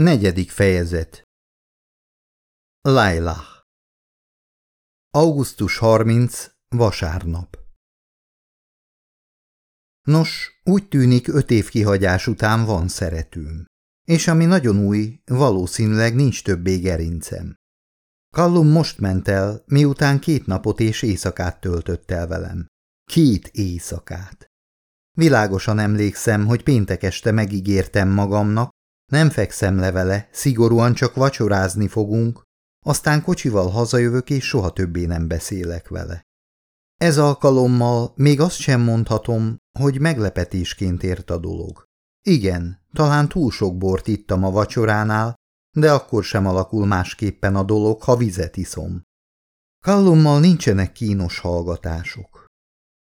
Negyedik fejezet Lailah Augusztus 30. Vasárnap Nos, úgy tűnik öt év kihagyás után van szeretőm. És ami nagyon új, valószínűleg nincs többé gerincem. Kallum most ment el, miután két napot és éjszakát töltött el velem. Két éjszakát. Világosan emlékszem, hogy péntek este megígértem magamnak, nem fekszem le vele, szigorúan csak vacsorázni fogunk, aztán kocsival hazajövök, és soha többé nem beszélek vele. Ez alkalommal még azt sem mondhatom, hogy meglepetésként ért a dolog. Igen, talán túl sok bort ittam a vacsoránál, de akkor sem alakul másképpen a dolog, ha vizet iszom. Kallummal nincsenek kínos hallgatások.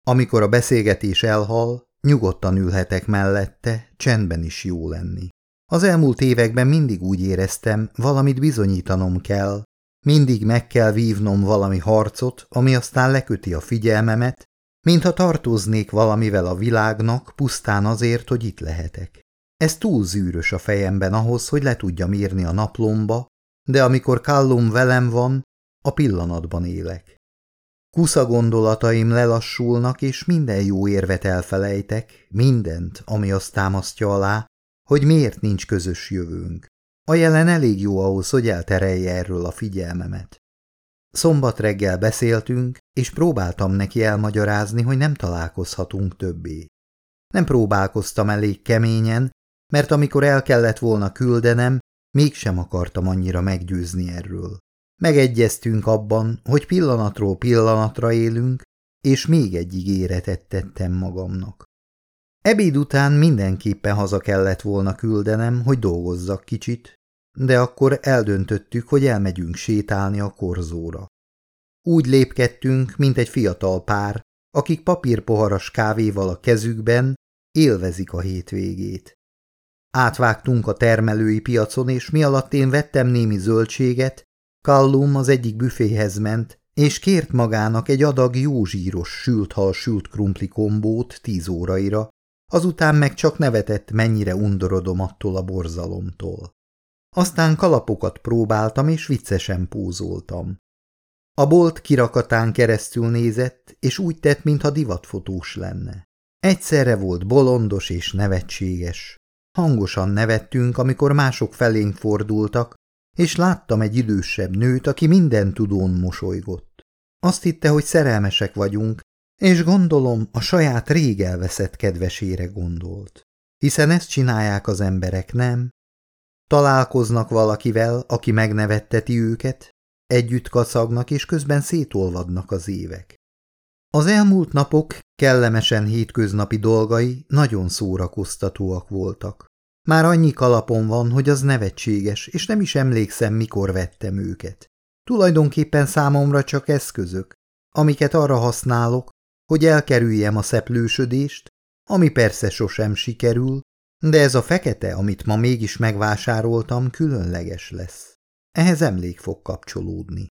Amikor a beszélgetés elhal, nyugodtan ülhetek mellette, csendben is jó lenni. Az elmúlt években mindig úgy éreztem, valamit bizonyítanom kell, mindig meg kell vívnom valami harcot, ami aztán leköti a figyelmemet, mintha tartoznék valamivel a világnak, pusztán azért, hogy itt lehetek. Ez túl zűrös a fejemben ahhoz, hogy le tudjam írni a naplomba, de amikor Kallum velem van, a pillanatban élek. Kusza gondolataim lelassulnak, és minden jó érvet elfelejtek, mindent, ami azt támasztja alá, hogy miért nincs közös jövőnk. A jelen elég jó ahhoz, hogy elterelje erről a figyelmemet. Szombat reggel beszéltünk, és próbáltam neki elmagyarázni, hogy nem találkozhatunk többé. Nem próbálkoztam elég keményen, mert amikor el kellett volna küldenem, mégsem akartam annyira meggyőzni erről. Megegyeztünk abban, hogy pillanatról pillanatra élünk, és még egy ígéretet tettem magamnak. Ebéd után mindenképpen haza kellett volna küldenem, hogy dolgozzak kicsit, de akkor eldöntöttük, hogy elmegyünk sétálni a korzóra. Úgy lépkedtünk, mint egy fiatal pár, akik papírpoharas kávéval a kezükben élvezik a hétvégét. Átvágtunk a termelői piacon, és mi alatt én vettem némi zöldséget, Kallum az egyik büféhez ment, és kért magának egy adag jó zsíros sült hal sült krumpli kombót tíz óraira, azután meg csak nevetett, mennyire undorodom attól a borzalomtól. Aztán kalapokat próbáltam, és viccesen pózoltam. A bolt kirakatán keresztül nézett, és úgy tett, mintha divatfotós lenne. Egyszerre volt bolondos és nevetséges. Hangosan nevettünk, amikor mások felénk fordultak, és láttam egy idősebb nőt, aki minden tudón mosolygott. Azt hitte, hogy szerelmesek vagyunk, és gondolom, a saját rég elveszett kedvesére gondolt. Hiszen ezt csinálják az emberek, nem? Találkoznak valakivel, aki megnevetteti őket, együtt kacagnak, és közben szétolvadnak az évek. Az elmúlt napok kellemesen hétköznapi dolgai nagyon szórakoztatóak voltak. Már annyi kalapon van, hogy az nevetséges, és nem is emlékszem, mikor vettem őket. Tulajdonképpen számomra csak eszközök, amiket arra használok, hogy elkerüljem a szeplősödést, ami persze sosem sikerül, de ez a fekete, amit ma mégis megvásároltam, különleges lesz. Ehhez emlék fog kapcsolódni.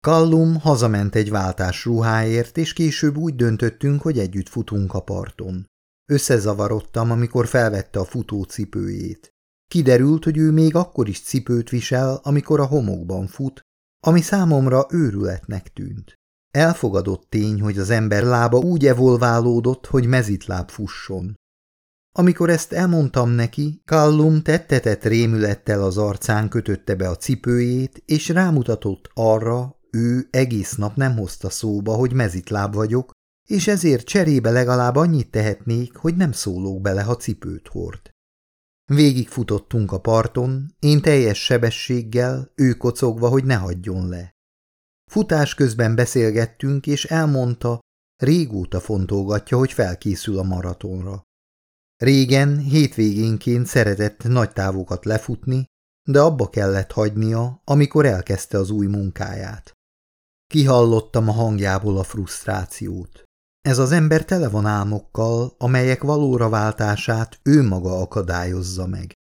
Kallum hazament egy váltás ruháért, és később úgy döntöttünk, hogy együtt futunk a parton. Összezavarodtam, amikor felvette a futócipőjét. Kiderült, hogy ő még akkor is cipőt visel, amikor a homokban fut, ami számomra őrületnek tűnt. Elfogadott tény, hogy az ember lába úgy evolválódott, hogy mezitláb fusson. Amikor ezt elmondtam neki, Kallum tettetett rémülettel az arcán kötötte be a cipőjét, és rámutatott arra, ő egész nap nem hozta szóba, hogy mezitláb vagyok, és ezért cserébe legalább annyit tehetnék, hogy nem szólok bele, ha cipőt hord. Végig futottunk a parton, én teljes sebességgel, ő kocogva, hogy ne hagyjon le. Futás közben beszélgettünk, és elmondta, régóta fontolgatja, hogy felkészül a maratonra. Régen, hétvégénként szeretett nagy távokat lefutni, de abba kellett hagynia, amikor elkezdte az új munkáját. Kihallottam a hangjából a frusztrációt. Ez az ember tele van álmokkal, amelyek valóra váltását ő maga akadályozza meg.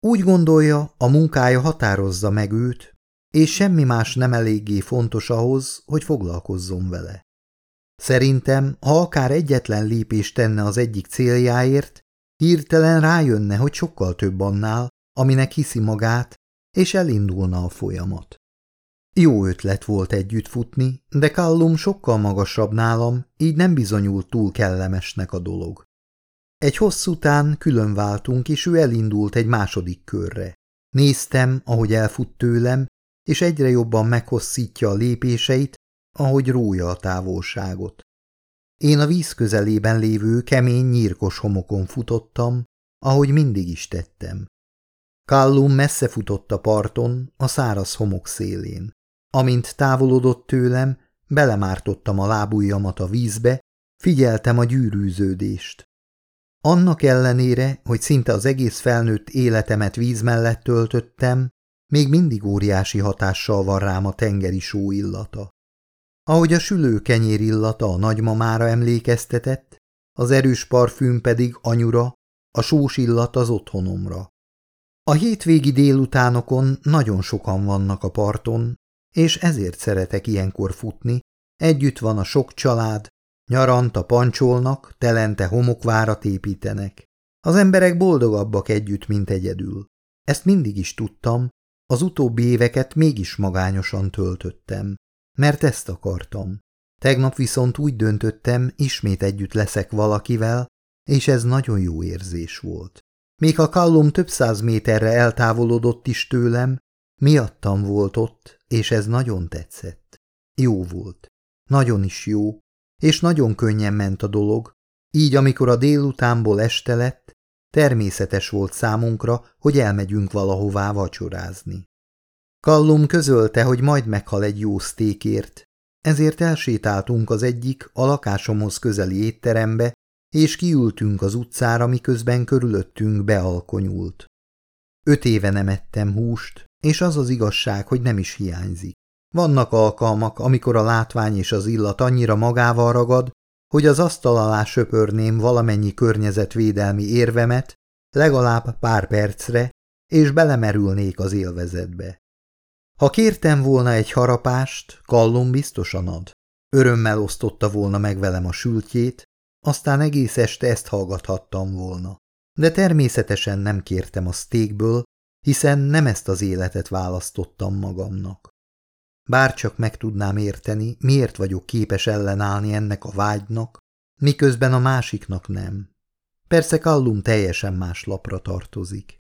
Úgy gondolja, a munkája határozza meg őt, és semmi más nem eléggé fontos ahhoz, hogy foglalkozzon vele. Szerintem, ha akár egyetlen lépést tenne az egyik céljáért, hirtelen rájönne, hogy sokkal több annál, aminek hiszi magát, és elindulna a folyamat. Jó ötlet volt együtt futni, de Kallum sokkal magasabb nálam, így nem bizonyult túl kellemesnek a dolog. Egy hosszú tán külön váltunk, és ő elindult egy második körre. Néztem, ahogy elfut tőlem, és egyre jobban meghosszítja a lépéseit, ahogy rója a távolságot. Én a víz közelében lévő kemény, nyírkos homokon futottam, ahogy mindig is tettem. Kallum messze futott a parton, a száraz homok szélén. Amint távolodott tőlem, belemártottam a lábujjamat a vízbe, figyeltem a gyűrűződést. Annak ellenére, hogy szinte az egész felnőtt életemet víz mellett töltöttem, még mindig óriási hatással van rám a tengeri só illata. Ahogy a sülő kenyér illata a nagymamára emlékeztetett, az erős parfüm pedig anyura, a sós illat az otthonomra. A hétvégi délutánokon nagyon sokan vannak a parton, és ezért szeretek ilyenkor futni, együtt van a sok család, nyaranta pancsolnak, telente homokvárat építenek. Az emberek boldogabbak együtt, mint egyedül. Ezt mindig is tudtam, az utóbbi éveket mégis magányosan töltöttem, mert ezt akartam. Tegnap viszont úgy döntöttem, ismét együtt leszek valakivel, és ez nagyon jó érzés volt. Még a kallom több száz méterre eltávolodott is tőlem, miattam volt ott, és ez nagyon tetszett. Jó volt. Nagyon is jó, és nagyon könnyen ment a dolog, így amikor a délutánból este lett, természetes volt számunkra, hogy elmegyünk valahová vacsorázni. Kallum közölte, hogy majd meghal egy jó sztékért, ezért elsétáltunk az egyik a lakásomhoz közeli étterembe, és kiültünk az utcára, miközben körülöttünk bealkonyult. Öt éve nem ettem húst, és az az igazság, hogy nem is hiányzik. Vannak alkalmak, amikor a látvány és az illat annyira magával ragad, hogy az asztal alá söpörném valamennyi környezetvédelmi érvemet, legalább pár percre, és belemerülnék az élvezetbe. Ha kértem volna egy harapást, Kallum biztosan ad. Örömmel osztotta volna meg velem a sültjét, aztán egész este ezt hallgathattam volna. De természetesen nem kértem a sztékből, hiszen nem ezt az életet választottam magamnak. Bárcsak meg tudnám érteni, miért vagyok képes ellenállni ennek a vágynak, miközben a másiknak nem. Persze Kallum teljesen más lapra tartozik.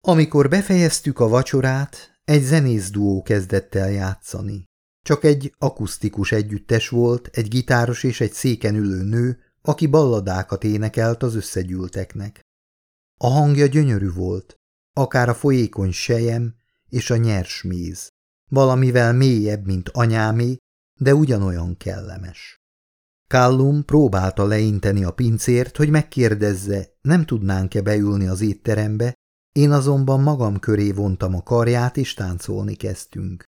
Amikor befejeztük a vacsorát, egy zenész duó kezdett el játszani. Csak egy akusztikus együttes volt, egy gitáros és egy széken ülő nő, aki balladákat énekelt az összegyűlteknek. A hangja gyönyörű volt, akár a folyékony sejem és a nyers méz, valamivel mélyebb, mint anyámé, de ugyanolyan kellemes. Kallum próbálta leinteni a pincért, hogy megkérdezze, nem tudnánk-e beülni az étterembe, én azonban magam köré vontam a karját, és táncolni kezdtünk.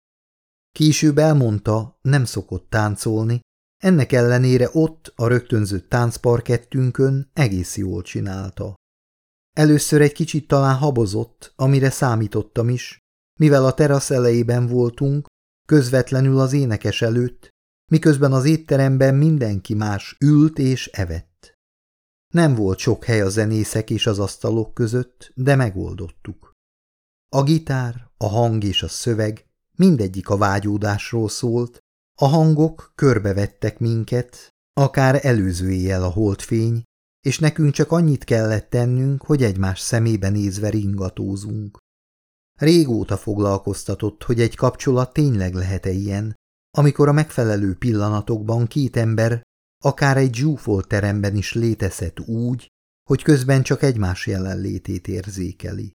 Később elmondta, nem szokott táncolni, ennek ellenére ott, a rögtönzött táncparkettünkön egész jól csinálta. Először egy kicsit talán habozott, amire számítottam is, mivel a terasz elejében voltunk, közvetlenül az énekes előtt, miközben az étteremben mindenki más ült és evett. Nem volt sok hely a zenészek és az asztalok között, de megoldottuk. A gitár, a hang és a szöveg mindegyik a vágyódásról szólt, a hangok körbevettek minket, akár előző éjjel a holdfény, és nekünk csak annyit kellett tennünk, hogy egymás szemébe nézve ringatózunk. Régóta foglalkoztatott, hogy egy kapcsolat tényleg lehet-e ilyen, amikor a megfelelő pillanatokban két ember akár egy zsúfolt teremben is létezhet úgy, hogy közben csak egymás jelenlétét érzékeli.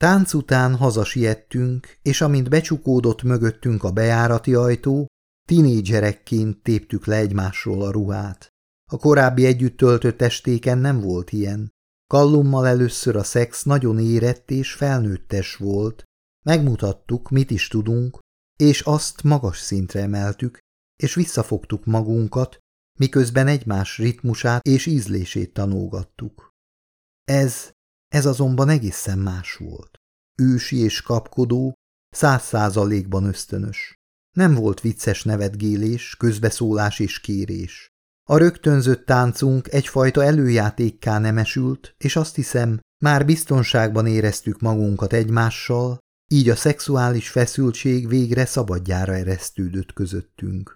Tánc után hazasiettünk, és amint becsukódott mögöttünk a bejárati ajtó, tinédzserekként téptük le egymásról a ruhát. A korábbi együtt töltött estéken nem volt ilyen. Kallummal először a szex nagyon érett és felnőttes volt. Megmutattuk, mit is tudunk, és azt magas szintre emeltük, és visszafogtuk magunkat, miközben egymás ritmusát és ízlését tanulgattuk. Ez, ez azonban egészen más volt. Ősi és kapkodó, száz százalékban ösztönös. Nem volt vicces nevetgélés, közbeszólás és kérés. A rögtönzött táncunk egyfajta előjátékká nemesült, és azt hiszem, Már biztonságban éreztük magunkat egymással, így a szexuális feszültség végre szabadjára eresztődött közöttünk.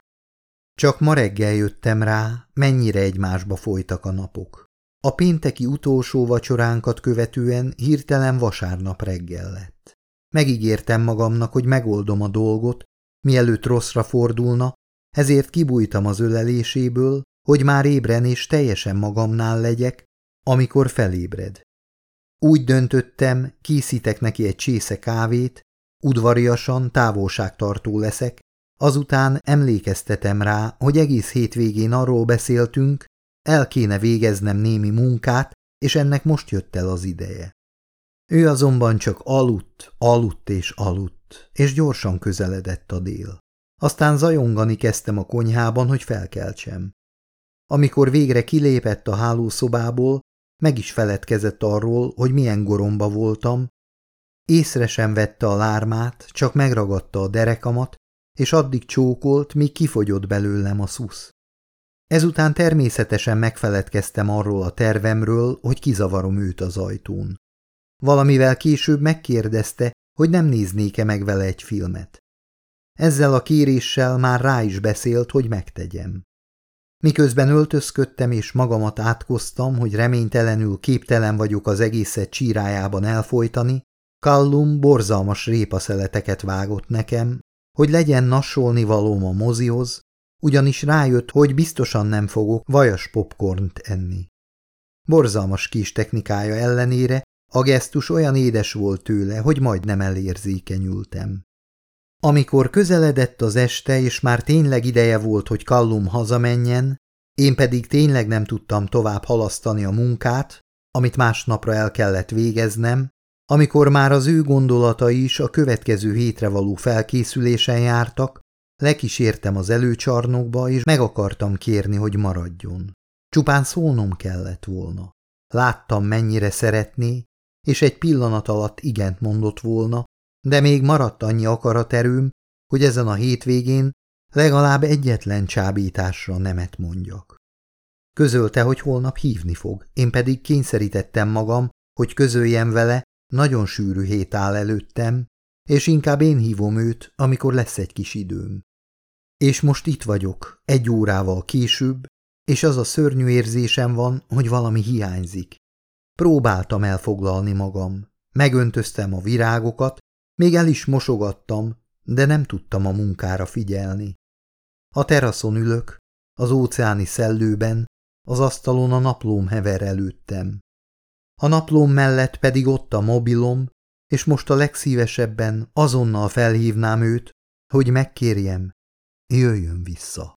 Csak ma reggel jöttem rá, mennyire egymásba folytak a napok. A pénteki utolsó vacsoránkat követően hirtelen vasárnap reggel lett. Megígértem magamnak, hogy megoldom a dolgot, mielőtt rosszra fordulna, ezért kibújtam az öleléséből, hogy már ébren és teljesen magamnál legyek, amikor felébred. Úgy döntöttem, készítek neki egy csésze kávét, udvariasan távolságtartó leszek, azután emlékeztetem rá, hogy egész hétvégén arról beszéltünk, el kéne végeznem némi munkát, és ennek most jött el az ideje. Ő azonban csak aludt, aludt és aludt, és gyorsan közeledett a dél. Aztán zajongani kezdtem a konyhában, hogy felkeltsem. Amikor végre kilépett a hálószobából, meg is feledkezett arról, hogy milyen goromba voltam, észre sem vette a lármát, csak megragadta a derekamat, és addig csókolt, míg kifogyott belőlem a szusz. Ezután természetesen megfeledkeztem arról a tervemről, hogy kizavarom őt az ajtón. Valamivel később megkérdezte, hogy nem néznék-e meg vele egy filmet. Ezzel a kéréssel már rá is beszélt, hogy megtegyem. Miközben öltözködtem és magamat átkoztam, hogy reménytelenül képtelen vagyok az egészet csírájában elfolytani, Kallum borzalmas répaszeleteket vágott nekem, hogy legyen nassolni valóm a mozihoz, ugyanis rájött, hogy biztosan nem fogok vajas popcornt enni. Borzalmas kis technikája ellenére a gesztus olyan édes volt tőle, hogy majdnem elérzékenyültem. Amikor közeledett az este, és már tényleg ideje volt, hogy Kallum hazamenjen, én pedig tényleg nem tudtam tovább halasztani a munkát, amit másnapra el kellett végeznem, amikor már az ő gondolatai is a következő hétre való felkészülésen jártak, lekísértem az előcsarnokba, és meg akartam kérni, hogy maradjon. Csupán szólnom kellett volna. Láttam, mennyire szeretné, és egy pillanat alatt igent mondott volna, de még maradt annyi akaraterőm, hogy ezen a hétvégén legalább egyetlen csábításra nemet mondjak. Közölte, hogy holnap hívni fog, én pedig kényszerítettem magam, hogy közöljem vele, nagyon sűrű hét áll előttem, és inkább én hívom őt, amikor lesz egy kis időm. És most itt vagyok, egy órával később, és az a szörnyű érzésem van, hogy valami hiányzik. Próbáltam elfoglalni magam, megöntöztem a virágokat, még el is mosogattam, de nem tudtam a munkára figyelni. A teraszon ülök, az óceáni szellőben, az asztalon a naplóm hever előttem. A naplóm mellett pedig ott a mobilom, és most a legszívesebben azonnal felhívnám őt, hogy megkérjem, jöjjön vissza.